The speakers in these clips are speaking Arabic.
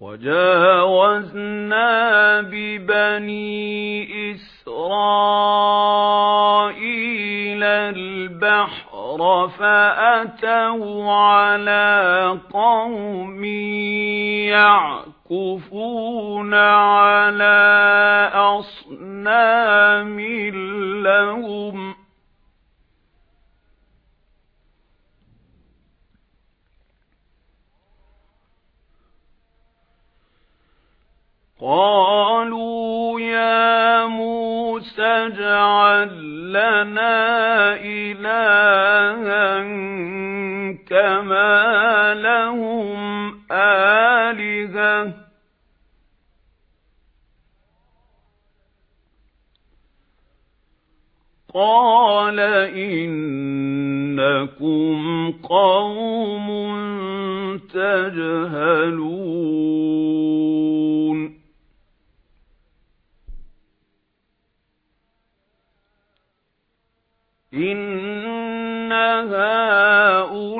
وَجَاوَزْنَا بِبَنِي إِسْرَائِيلَ الْبَحْرَ فَأَتَوْا عَلَى قَوْمٍ يَعْكُفُونَ عَلَى أَصْنَامٍ لَهُمْ قَالُوا يَا مُوسَى اجْعَل لَّنَا إِلَٰهًا كَمَا لَهُمْ آلِهَةٌ. قَالَ إِنَّكُمْ قَوْمٌ تَجْهَلُونَ. إِنَّ هَؤُلَاءِ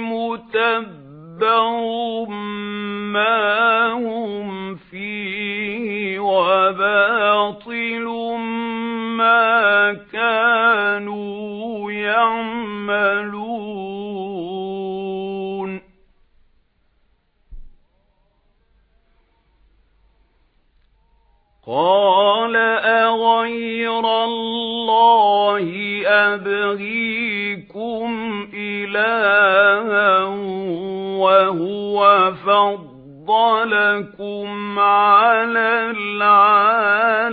مُتَبَّرٌ مَا هُمْ فِيهِ وَبَاطِلٌ مَا كَانُوا يَعْمَلُونَ قَالَ أَغَيْرَ أَبْغِيكُمْ إِلَٰهًا وَهُوَ فَضَّلَكُمْ عَلَى الْعَالَمِينَ.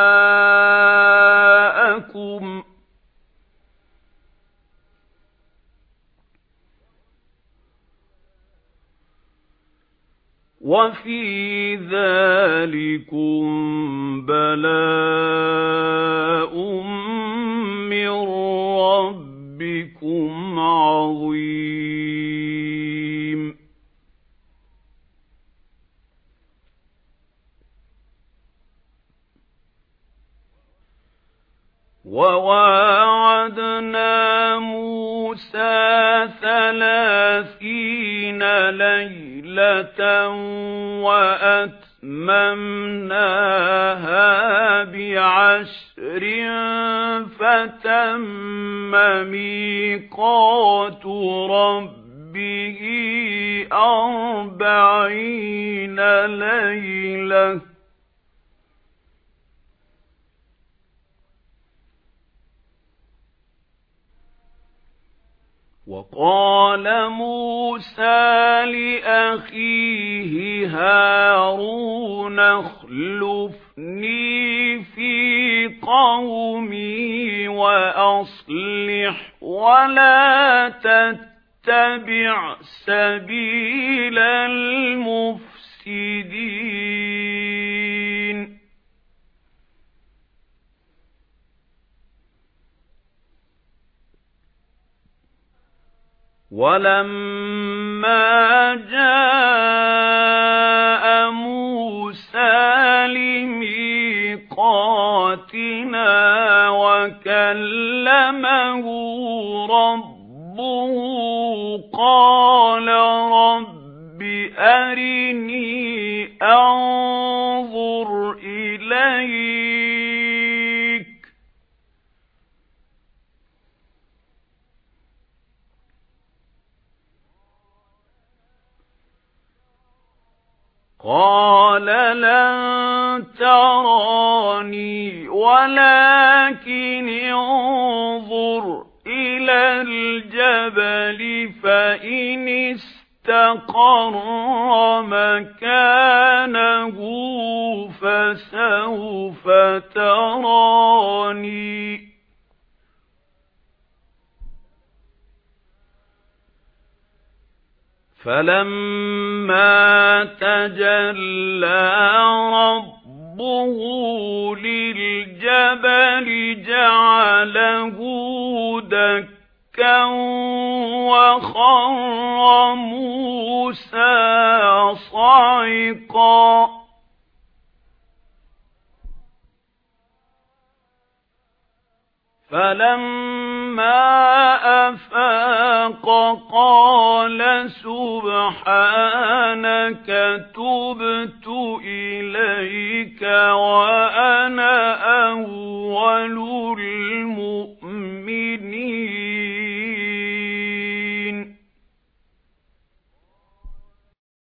وَفِي ذَلِكُمْ بَلَاءٌ مِّن رَّبِّكُمْ عَظِيمٌ. وَوَاعَدْنَا مُوسَى ثَلَاثِينَ لَيْلَةً وَأَتْمَمْنَاهَا بِعَشْرٍ فَتَمَّ مِيقَاتُ رَبِّهِ أَرْبَعِينَ لَيْلَةً وَقَالَ مُوسَى لِأَخِيهِ هَارُونَ اخْلُفْنِي فِي قَوْمِي وَأَصْلِحْ وَلَا تَتَّبِعْ سَبِيلَ الْمُفْسِدِينَ. وَلَمَّا جَاءَ مُوسَى لِمِيقَاتِنَا وَكَلَّمَهُ قَالَ لَن تَرَانِي وَلَكِنِ انظُرْ إِلَى الْجَبَلِ فَإِنِ اسْتَقَرَّ مَكَانَهُ فَسَوْفَ تَرَانِي. فَلَمَّا تَجَلَّى رَبُّهُ لِلْجَبَلِ جَعَلَهُ دَكًّا وَخَرَّ مُوسَى صَعِقًا فَلَمَّا أَفَاقَ قَالَ سُبْحَانَكَ تُبْتُ إِلَيْكَ وَأَنَا